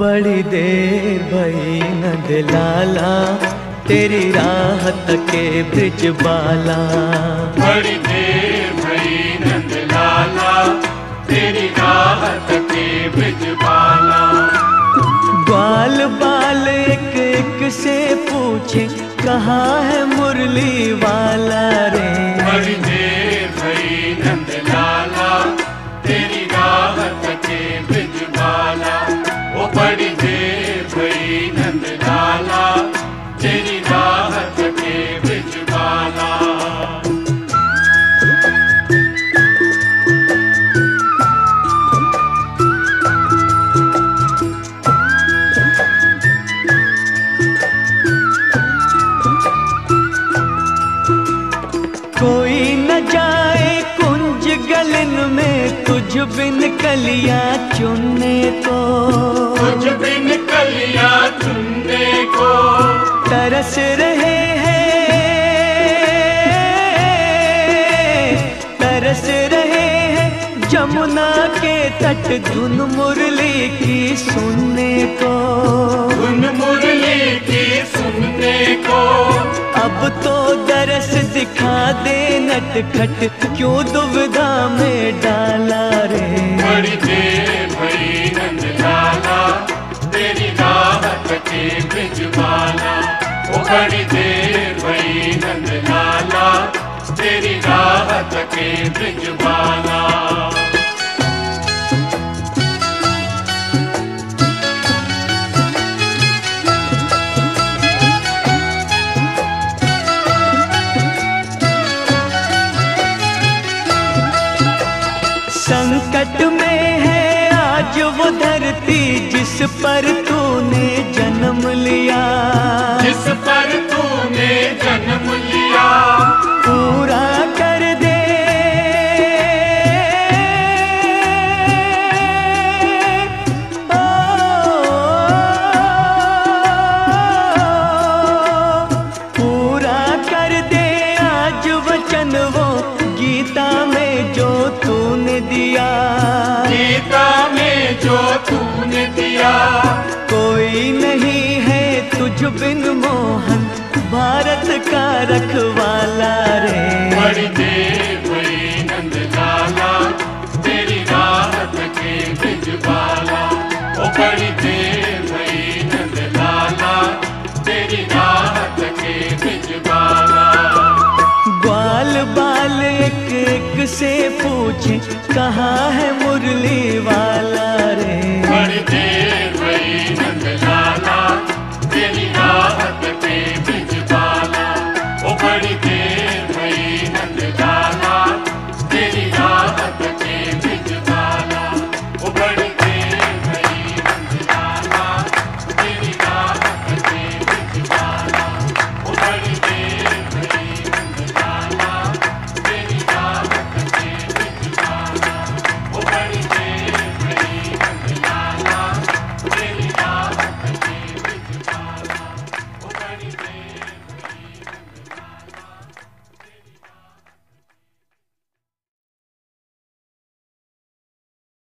बड़ी देर भई नंद लाला तेरी राहत के ब्रिज बाला। बड़ी देर भई नंद लाला तेरी राहत के ब्रिज बाला। बाल बाल एक एक से पूछे कहाँ है मुरली वाला गलन में तुझ बिन कलिया चुनने को। कुछ बिन कलिया चुनने को। तरस रहे हैं तरस रहे हैं जमुना के तट धुन मुरली की सुनने को। उन मुरली की सुनने को। अब तो दरस दिखा दे नट खट क्यों दुविधा में डाला रे? बड़ी दे लाला, तेरी राहत के ब्रिज ओ बड़ी दे लाला, तेरी राहत के संकट में है आज वो धरती जिस पर तूने तूने दिया। कोई नहीं है तुझ बिन मोहन भारत का रखवाला रे। बड़ी देर नंद लाला तेरी राहत के ब्रिज बाला। ओ बड़ी देर नंद लाला तेरी राहत के ब्रिज ग्वाल बाल एक एक से पूछे कहाँ है मुरली वाला